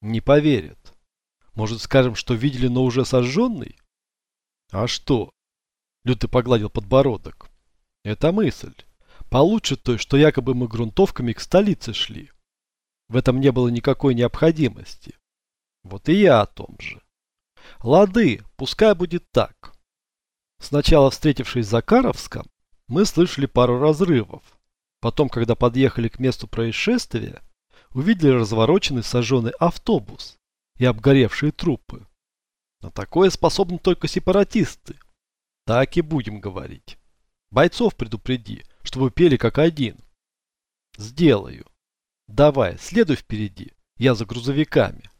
Не поверят. Может, скажем, что видели, но уже сожженный? А что? Лютый погладил подбородок. Это мысль. Получше той, что якобы мы грунтовками к столице шли. В этом не было никакой необходимости. Вот и я о том же. Лады, пускай будет так. Сначала, встретившись за Закаровском, мы слышали пару разрывов. Потом, когда подъехали к месту происшествия, увидели развороченный сожженный автобус и обгоревшие трупы. На такое способны только сепаратисты. Так и будем говорить. Бойцов предупреди, чтобы пели как один. Сделаю. Давай, следуй впереди. Я за грузовиками.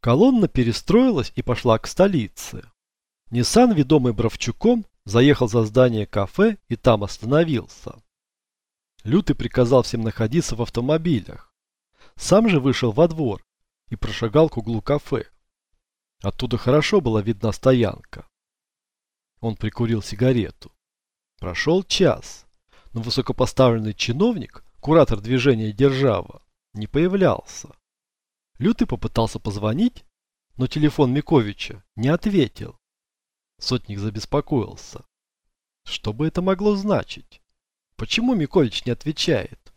Колонна перестроилась и пошла к столице. Ниссан, ведомый Бровчуком, заехал за здание кафе и там остановился. Лютый приказал всем находиться в автомобилях. Сам же вышел во двор и прошагал к углу кафе. Оттуда хорошо была видна стоянка. Он прикурил сигарету. Прошел час, но высокопоставленный чиновник, куратор движения «Держава», не появлялся. Лютый попытался позвонить, но телефон Миковича не ответил. Сотник забеспокоился. Что бы это могло значить? Почему Микович не отвечает?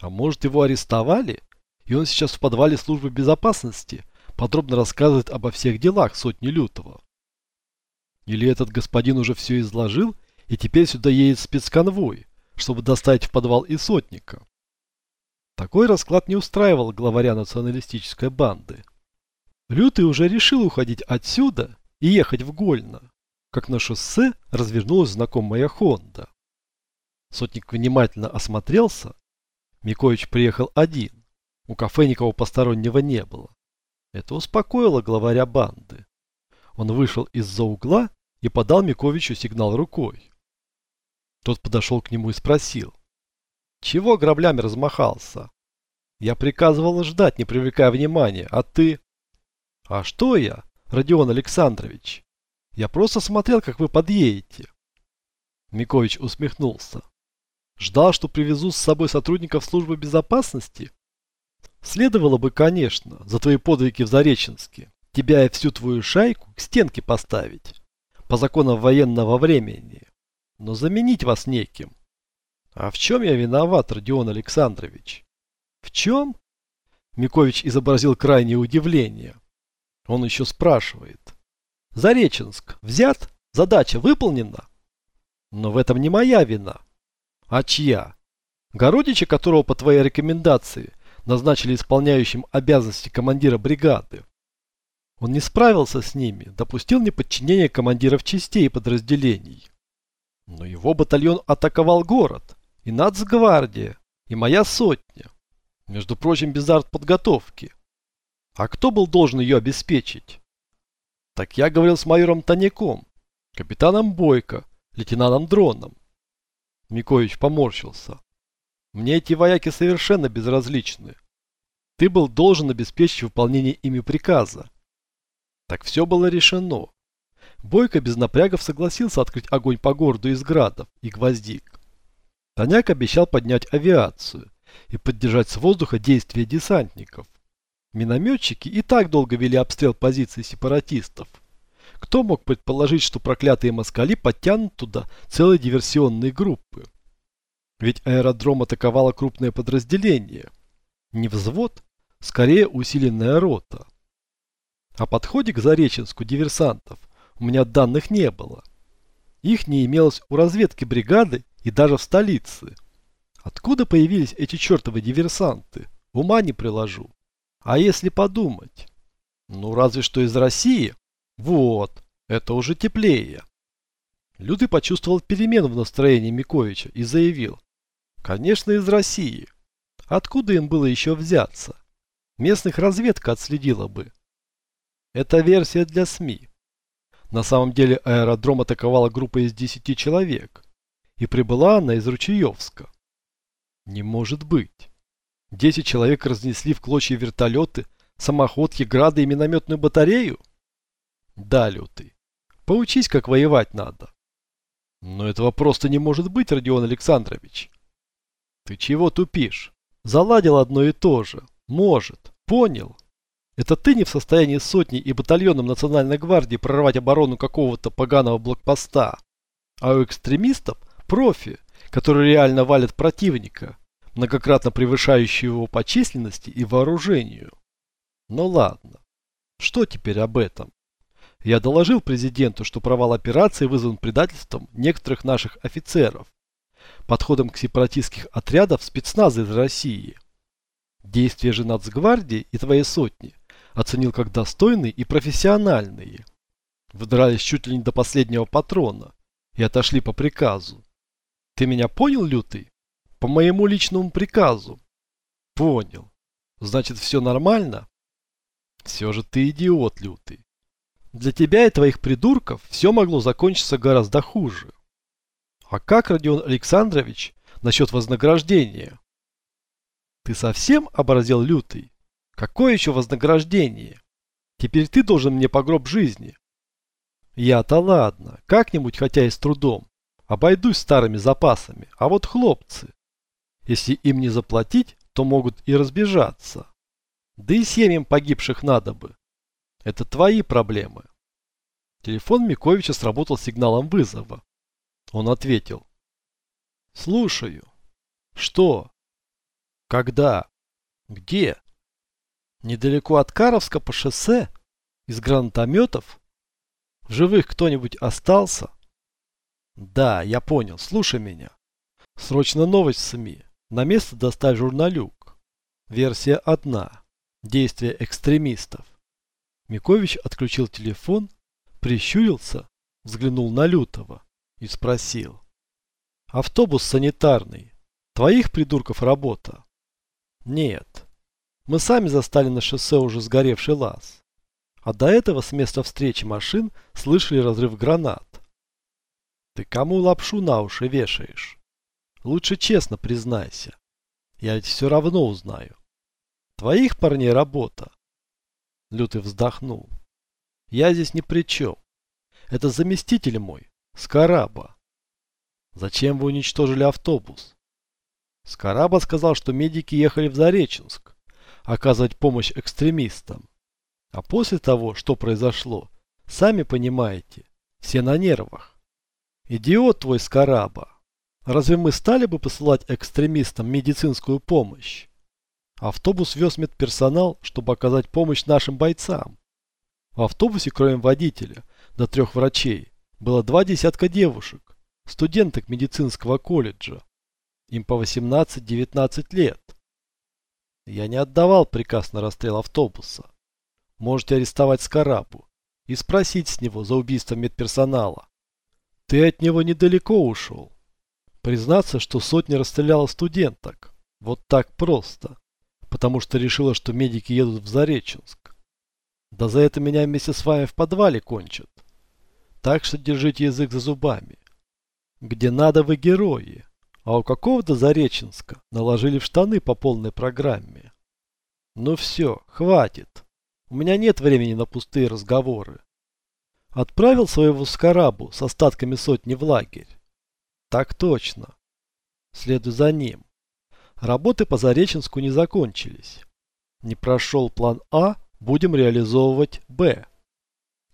А может его арестовали, и он сейчас в подвале службы безопасности подробно рассказывает обо всех делах сотни лютого? Или этот господин уже все изложил, и теперь сюда едет спецконвой, чтобы доставить в подвал и сотника? Такой расклад не устраивал главаря националистической банды. Лютый уже решил уходить отсюда и ехать в Гольно, как на шоссе развернулась знакомая Хонда. Сотник внимательно осмотрелся. Микович приехал один. У кафе никого постороннего не было. Это успокоило главаря банды. Он вышел из-за угла и подал Миковичу сигнал рукой. Тот подошел к нему и спросил. «Чего граблями размахался?» «Я приказывал ждать, не привлекая внимания, а ты...» «А что я?» Родион Александрович. Я просто смотрел, как вы подъедете. Микович усмехнулся. Ждал, что привезу с собой сотрудников службы безопасности? Следовало бы, конечно, за твои подвиги в Зареченске, тебя и всю твою шайку к стенке поставить, по законам военного времени, но заменить вас неким. А в чем я виноват, Родион Александрович? В чем? Микович изобразил крайнее удивление. Он еще спрашивает. Зареченск взят? Задача выполнена? Но в этом не моя вина. А чья? Городича, которого по твоей рекомендации назначили исполняющим обязанности командира бригады. Он не справился с ними, допустил неподчинение командиров частей и подразделений. Но его батальон атаковал город, и нацгвардия, и моя сотня. Между прочим, без артподготовки. А кто был должен ее обеспечить? Так я говорил с майором Таняком, капитаном Бойко, лейтенантом Дроном. Микович поморщился. Мне эти вояки совершенно безразличны. Ты был должен обеспечить выполнение ими приказа. Так все было решено. Бойко без напрягов согласился открыть огонь по городу из градов и гвоздик. Таняк обещал поднять авиацию и поддержать с воздуха действия десантников. Минометчики и так долго вели обстрел позиций сепаратистов. Кто мог предположить, что проклятые москали подтянут туда целые диверсионные группы? Ведь аэродром атаковало крупное подразделение. Не взвод, скорее усиленная рота. О подходе к Зареченску диверсантов у меня данных не было. Их не имелось у разведки бригады и даже в столице. Откуда появились эти чертовы диверсанты? Ума не приложу. А если подумать? Ну, разве что из России. Вот, это уже теплее. Лютый почувствовал перемену в настроении Миковича и заявил. Конечно, из России. Откуда им было еще взяться? Местных разведка отследила бы. Это версия для СМИ. На самом деле аэродром атаковала группа из 10 человек. И прибыла она из Ручеевска. Не может быть. Десять человек разнесли в клочья вертолеты, самоходки, грады и минометную батарею? Да, Лютый. Поучись, как воевать надо. Но этого просто не может быть, Родион Александрович. Ты чего тупишь? Заладил одно и то же. Может. Понял. Это ты не в состоянии сотни и батальоном Национальной гвардии прорвать оборону какого-то поганого блокпоста. А у экстремистов профи, которые реально валят противника, многократно превышающие его по численности и вооружению. Ну ладно. Что теперь об этом? Я доложил президенту, что провал операции вызван предательством некоторых наших офицеров, подходом к сепаратистских отрядов спецназа из России. Действия же нацгвардии и твоей сотни оценил как достойные и профессиональные. Выдрались чуть ли не до последнего патрона и отошли по приказу. Ты меня понял, Лютый? По моему личному приказу. Понял. Значит, все нормально? Все же ты идиот, Лютый. Для тебя и твоих придурков все могло закончиться гораздо хуже. А как, Родион Александрович, насчет вознаграждения? Ты совсем оборзел лютый? Какое еще вознаграждение? Теперь ты должен мне по гроб жизни. Я-то ладно, как-нибудь, хотя и с трудом. Обойдусь старыми запасами. А вот хлопцы. Если им не заплатить, то могут и разбежаться. Да и семьям погибших надо бы. Это твои проблемы. Телефон Миковича сработал сигналом вызова. Он ответил. Слушаю. Что? Когда? Где? Недалеко от Каровска по шоссе? Из гранатометов? В живых кто-нибудь остался? Да, я понял. Слушай меня. Срочно новость в СМИ. На место доставь журналюк. Версия одна. Действия экстремистов. Микович отключил телефон, прищурился, взглянул на Лютого и спросил. «Автобус санитарный. Твоих придурков работа?» «Нет. Мы сами застали на шоссе уже сгоревший лаз. А до этого с места встречи машин слышали разрыв гранат. Ты кому лапшу на уши вешаешь? Лучше честно признайся. Я ведь все равно узнаю. Твоих парней работа». Лютый вздохнул. «Я здесь ни при чем. Это заместитель мой, Скараба. Зачем вы уничтожили автобус? Скараба сказал, что медики ехали в Зареченск оказывать помощь экстремистам. А после того, что произошло, сами понимаете, все на нервах. Идиот твой Скараба. Разве мы стали бы посылать экстремистам медицинскую помощь? Автобус вез медперсонал, чтобы оказать помощь нашим бойцам. В автобусе, кроме водителя, до трех врачей, было два десятка девушек, студенток медицинского колледжа. Им по 18-19 лет. Я не отдавал приказ на расстрел автобуса. Можете арестовать Скарабу и спросить с него за убийство медперсонала. Ты от него недалеко ушел. Признаться, что сотни расстреляла студенток. Вот так просто. Потому что решила, что медики едут в Зареченск. Да за это меня вместе с вами в подвале кончат. Так что держите язык за зубами. Где надо вы герои, а у какого-то Зареченска наложили в штаны по полной программе. Ну все, хватит. У меня нет времени на пустые разговоры. Отправил своего Скарабу с остатками сотни в лагерь. Так точно. Следуй за ним. Работы по Зареченску не закончились. Не прошел план А, будем реализовывать Б.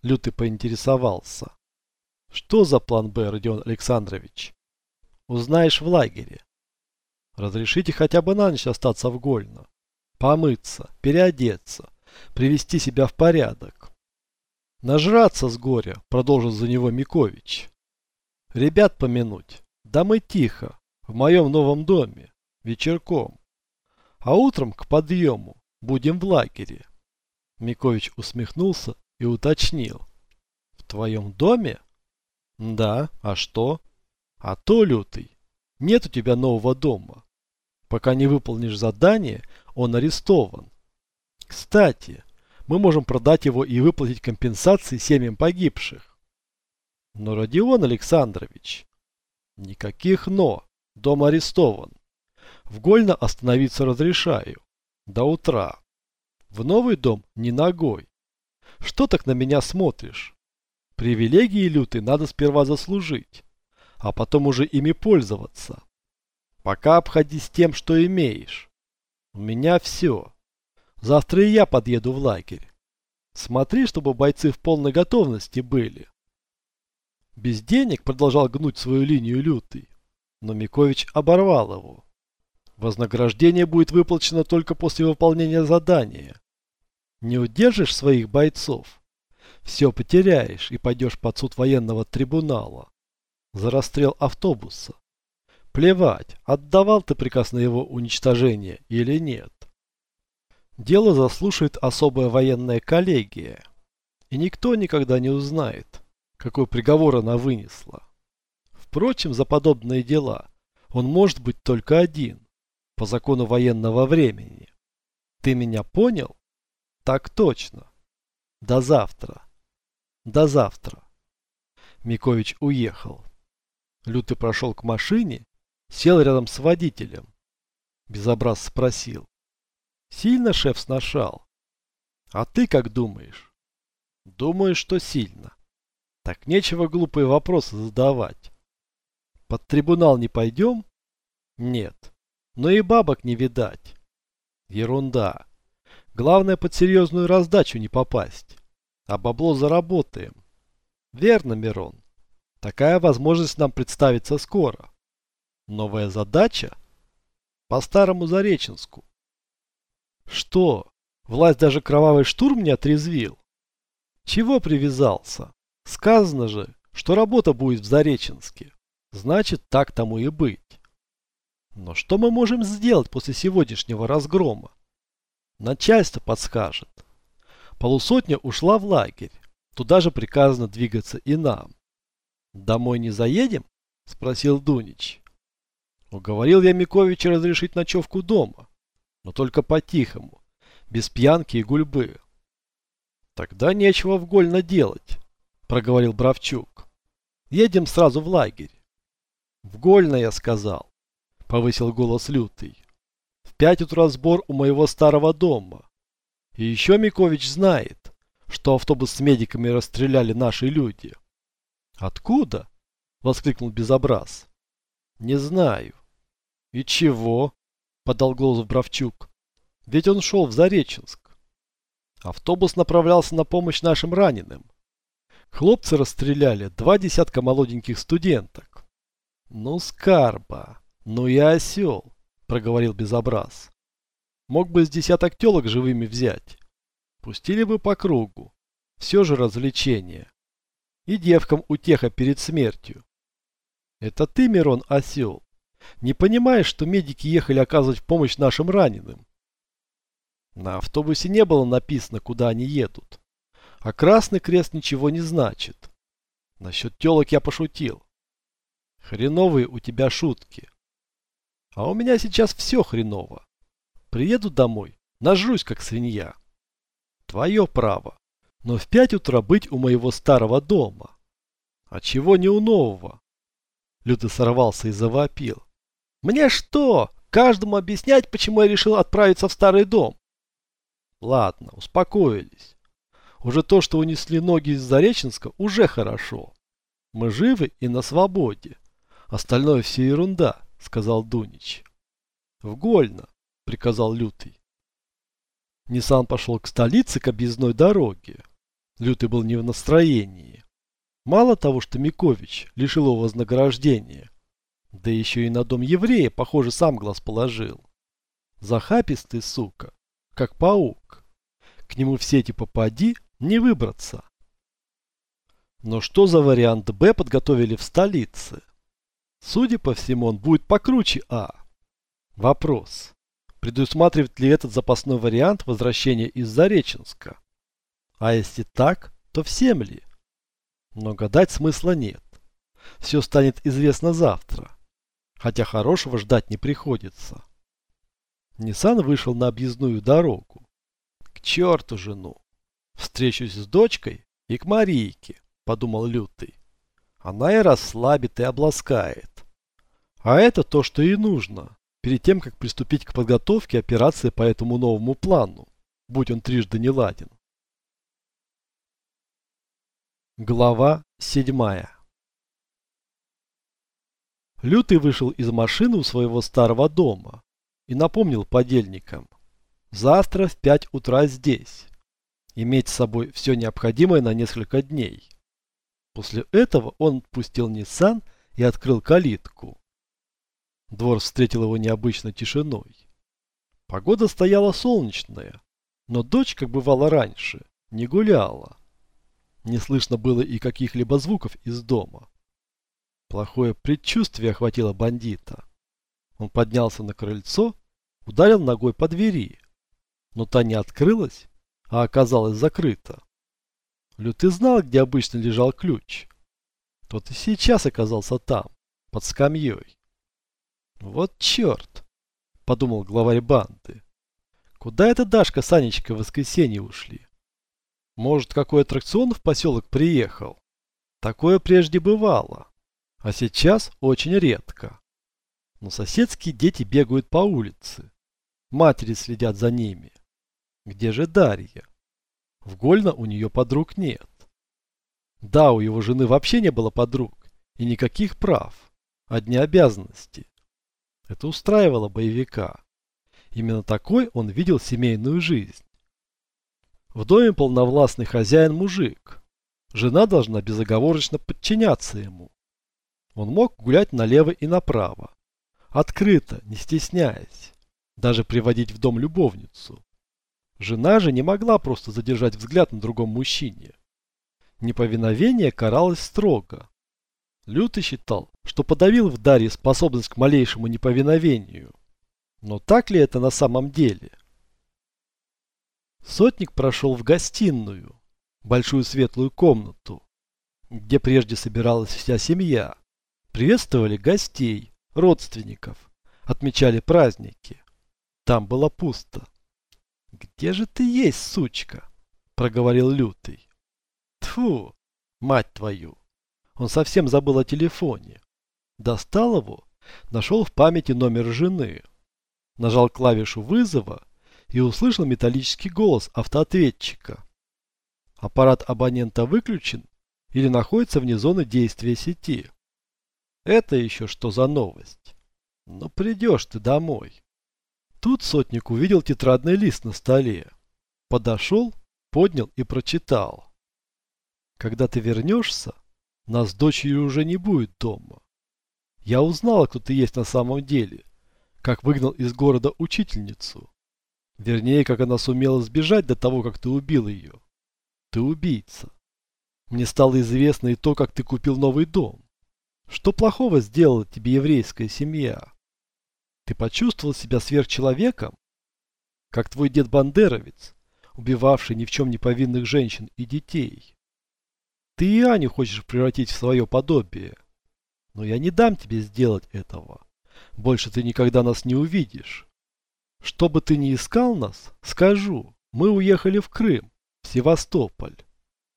Лютый поинтересовался. Что за план Б, Родион Александрович? Узнаешь в лагере. Разрешите хотя бы на ночь остаться в Гольно. Помыться, переодеться, привести себя в порядок. Нажраться с горя, продолжил за него Микович. Ребят помянуть. Да мы тихо, в моем новом доме, вечерком. А утром к подъему будем в лагере. Микович усмехнулся и уточнил. В твоем доме? Да, а что? А то, лютый, нет у тебя нового дома. Пока не выполнишь задание, он арестован. Кстати, мы можем продать его и выплатить компенсации семьям погибших. Но, Родион Александрович, никаких «но». Дом арестован. В Гольно остановиться разрешаю. До утра. В новый дом не ногой. Что так на меня смотришь? Привилегии люты надо сперва заслужить, а потом уже ими пользоваться. Пока обходись тем, что имеешь. У меня все. Завтра и я подъеду в лагерь. Смотри, чтобы бойцы в полной готовности были. Без денег продолжал гнуть свою линию лютый, но Микович оборвал его. Вознаграждение будет выплачено только после выполнения задания. Не удержишь своих бойцов, все потеряешь и пойдешь под суд военного трибунала за расстрел автобуса. Плевать, отдавал ты приказ на его уничтожение или нет. Дело заслушает особая военная коллегия, и никто никогда не узнает, какой приговор она вынесла. Впрочем, за подобные дела он может быть только один, по закону военного времени. Ты меня понял? Так точно. До завтра. До завтра. Микович уехал. Лютый прошел к машине, сел рядом с водителем. Безобраз спросил. Сильно шеф сношал? А ты как думаешь? Думаю, что сильно. Так нечего глупые вопросы задавать. Под трибунал не пойдем? Нет. Но и бабок не видать. Ерунда. Главное под серьезную раздачу не попасть. А бабло заработаем. Верно, Мирон. Такая возможность нам представится скоро. Новая задача? По старому Зареченску. Что? Власть даже кровавый штурм не отрезвил? Чего привязался? Сказано же, что работа будет в Зареченске. Значит, так тому и быть. Но что мы можем сделать после сегодняшнего разгрома? Начальство подскажет. Полусотня ушла в лагерь. Туда же приказано двигаться и нам. Домой не заедем? Спросил Дунич. Уговорил я Миковича разрешить ночевку дома. Но только по-тихому. Без пьянки и гульбы. Тогда нечего в Гольно делать, проговорил Бравчук. Едем сразу в лагерь. В Гольно, я сказал, повысил голос Лютый. Пять утра сбор у моего старого дома. И еще Микович знает, что автобус с медиками расстреляли наши люди. Откуда? Воскликнул Безобраз. Не знаю. И чего? Подал голос Бравчук. Ведь он шел в Зареченск. Автобус направлялся на помощь нашим раненым. Хлопцы расстреляли два десятка молоденьких студенток. Ну, скарба, ну и осел, проговорил Безобраз. Мог бы с десяток телок живыми взять. Пустили бы по кругу. Все же развлечение. И девкам утеха перед смертью. Это ты, Мирон, осел. Не понимаешь, что медики ехали оказывать помощь нашим раненым? На автобусе не было написано, куда они едут. А Красный Крест ничего не значит. Насчет телок я пошутил. Хреновые у тебя шутки. А у меня сейчас все хреново. Приеду домой, нажрусь как свинья. Твое право. Но в пять утра быть у моего старого дома. А чего не у нового? Люда сорвался и завопил. Мне что, каждому объяснять, почему я решил отправиться в старый дом? Ладно, успокоились. Уже то, что унесли ноги из Зареченска, уже хорошо. Мы живы и на свободе. Остальное все ерунда, сказал Дунич. В Гольно приказал Лютый. Ниссан пошел к столице к объездной дороге. Лютый был не в настроении. Мало того, что Микович лишил его вознаграждения, да еще и на дом еврея, похоже, сам глаз положил. Захапистый, сука, как паук. К нему в сети попади, не выбраться. Но что за вариант Б подготовили в столице? Судя по всему, он будет покруче А. Вопрос. Предусматривает ли этот запасной вариант возвращения из Зареченска? А если так, то всем ли? Но гадать смысла нет. Все станет известно завтра. Хотя хорошего ждать не приходится. Ниссан вышел на объездную дорогу. К черту жену. Встречусь с дочкой и к Марийке, подумал Лютый. Она и расслабит, и обласкает. А это то, что и нужно перед тем, как приступить к подготовке операции по этому новому плану, будь он трижды не ладен. Глава 7 Лютый вышел из машины у своего старого дома и напомнил подельникам. Завтра в пять утра здесь. Иметь с собой все необходимое на несколько дней. После этого он отпустил Ниссан и открыл калитку. Двор встретил его необычной тишиной. Погода стояла солнечная, но дочь, как бывало раньше, не гуляла. Не слышно было и каких-либо звуков из дома. Плохое предчувствие охватило бандита. Он поднялся на крыльцо, ударил ногой по двери, но та не открылась, а оказалась закрыта. Лютый знал, где обычно лежал ключ. Тот и сейчас оказался там, под скамьей. Вот черт, подумал главарь банды. Куда эта Дашка с Анечкой в воскресенье ушли? Может, какой аттракцион в поселок приехал? Такое прежде бывало, а сейчас очень редко. Но соседские дети бегают по улице. Матери следят за ними. Где же Дарья? В Гольно у нее подруг нет. Да, у его жены вообще не было подруг и никаких прав, одни обязанности. Это устраивало боевика. Именно такой он видел семейную жизнь. В доме полновластный хозяин-мужик. Жена должна безоговорочно подчиняться ему. Он мог гулять налево и направо. Открыто, не стесняясь. Даже приводить в дом любовницу. Жена же не могла просто задержать взгляд на другом мужчине. Неповиновение каралось строго. Лютый считал, что подавил в Дарье способность к малейшему неповиновению. Но так ли это на самом деле? Сотник прошел в гостиную, большую светлую комнату, где прежде собиралась вся семья. Приветствовали гостей, родственников, отмечали праздники. Там было пусто. «Где же ты есть, сучка?» – проговорил Лютый. Тфу, мать твою! Он совсем забыл о телефоне. Достал его, нашел в памяти номер жены. Нажал клавишу вызова и услышал металлический голос автоответчика. Аппарат абонента выключен или находится вне зоны действия сети. Это еще что за новость? Ну придешь ты домой. Тут сотник увидел тетрадный лист на столе. Подошел, поднял и прочитал. Когда ты вернешься, нас с дочерью уже не будет дома. Я узнала, кто ты есть на самом деле, как выгнал из города учительницу. Вернее, как она сумела сбежать до того, как ты убил ее. Ты убийца. Мне стало известно и то, как ты купил новый дом. Что плохого сделала тебе еврейская семья? Ты почувствовал себя сверхчеловеком? Как твой дед Бандеровец, убивавший ни в чем не повинных женщин и детей. Ты и Аню хочешь превратить в свое подобие. Но я не дам тебе сделать этого. Больше ты никогда нас не увидишь. Что бы ты ни искал нас, скажу, мы уехали в Крым, в Севастополь.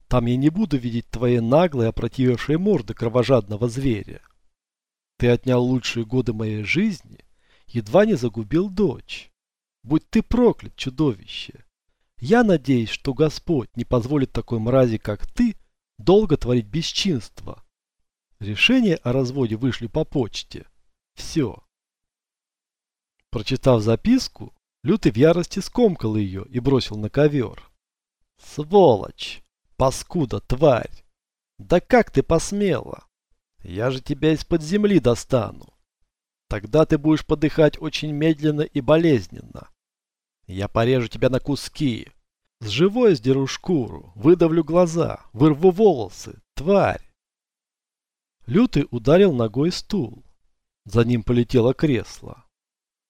Там я не буду видеть твои наглые, опротивившие морды кровожадного зверя. Ты отнял лучшие годы моей жизни, едва не загубил дочь. Будь ты проклят, чудовище. Я надеюсь, что Господь не позволит такой мрази, как ты, долго творить бесчинство. Решение о разводе вышли по почте. Все. Прочитав записку, Лютый в ярости скомкал ее и бросил на ковер. Сволочь! Паскуда, тварь! Да как ты посмела? Я же тебя из-под земли достану. Тогда ты будешь подыхать очень медленно и болезненно. Я порежу тебя на куски. С живой сдеру шкуру, выдавлю глаза, вырву волосы. Тварь! Лютый ударил ногой стул. За ним полетело кресло.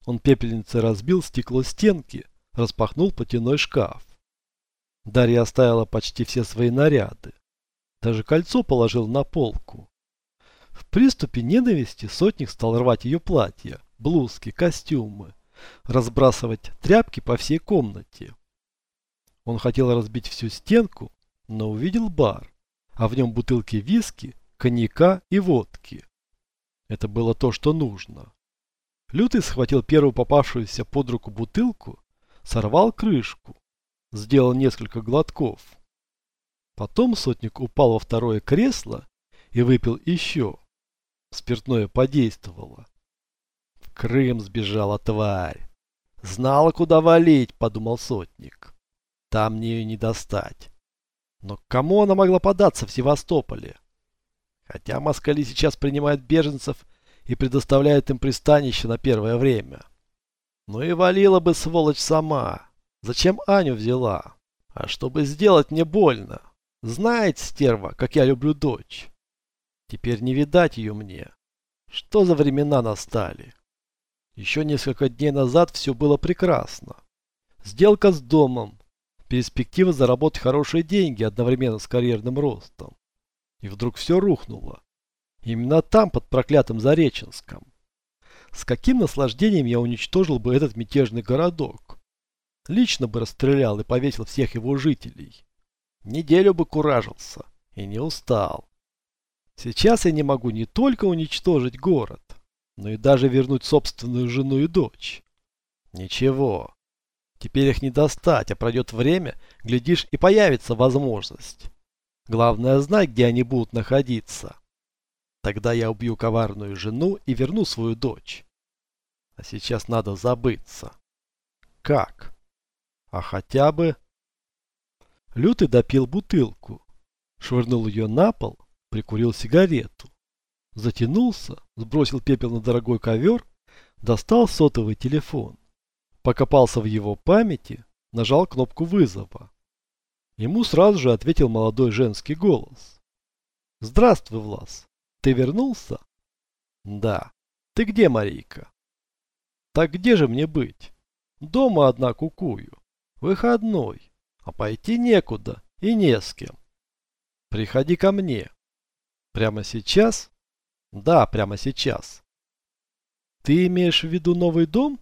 Он пепельницей разбил стекло стенки, распахнул потяной шкаф. Дарья оставила почти все свои наряды. Даже кольцо положил на полку. Приступе ненависти сотник стал рвать ее платья, блузки, костюмы, разбрасывать тряпки по всей комнате. Он хотел разбить всю стенку, но увидел бар, а в нем бутылки виски, коньяка и водки. Это было то, что нужно. Лютый схватил первую попавшуюся под руку бутылку, сорвал крышку, сделал несколько глотков. Потом сотник упал во второе кресло и выпил еще. Спиртное подействовало. В Крым сбежала тварь. Знала, куда валить, подумал сотник. Там мне ее не достать. Но к кому она могла податься в Севастополе? Хотя москали сейчас принимают беженцев и предоставляют им пристанище на первое время. Ну и валила бы сволочь сама. Зачем Аню взяла? А чтобы сделать мне больно. Знает стерва, как я люблю дочь. Теперь не видать ее мне. Что за времена настали? Еще несколько дней назад все было прекрасно. Сделка с домом, перспектива заработать хорошие деньги одновременно с карьерным ростом. И вдруг все рухнуло. Именно там, под проклятым Зареченском. С каким наслаждением я уничтожил бы этот мятежный городок. Лично бы расстрелял и повесил всех его жителей. Неделю бы куражился и не устал. Сейчас я не могу не только уничтожить город, но и даже вернуть собственную жену и дочь. Ничего. Теперь их не достать, а пройдет время, глядишь, и появится возможность. Главное знать, где они будут находиться. Тогда я убью коварную жену и верну свою дочь. А сейчас надо забыться. Как? А хотя бы... Лютый допил бутылку, швырнул ее на пол, прикурил сигарету затянулся, сбросил пепел на дорогой ковер, достал сотовый телефон. Покопался в его памяти, нажал кнопку вызова. Ему сразу же ответил молодой женский голос. «Здравствуй, Влас. Ты вернулся?» «Да. Ты где, Марийка?» «Так где же мне быть? Дома одна кукую. Выходной. А пойти некуда и не с кем. Приходи ко мне. Прямо сейчас да, прямо сейчас. Ты имеешь в виду новый дом?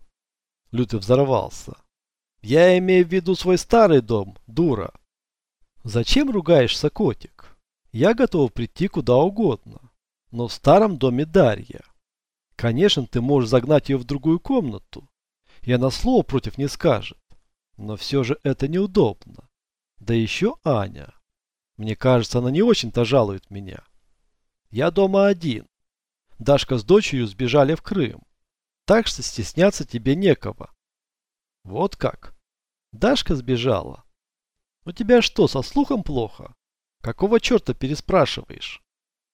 Лютый взорвался. Я имею в виду свой старый дом, дура. Зачем ругаешься, котик? Я готов прийти куда угодно. Но в старом доме Дарья. Конечно, ты можешь загнать ее в другую комнату. И она слова против не скажет. Но все же это неудобно. Да еще Аня. Мне кажется, она не очень-то жалует меня. Я дома один. Дашка с дочерью сбежали в Крым. Так что стесняться тебе некого. Вот как. Дашка сбежала. У тебя что, со слухом плохо? Какого черта переспрашиваешь?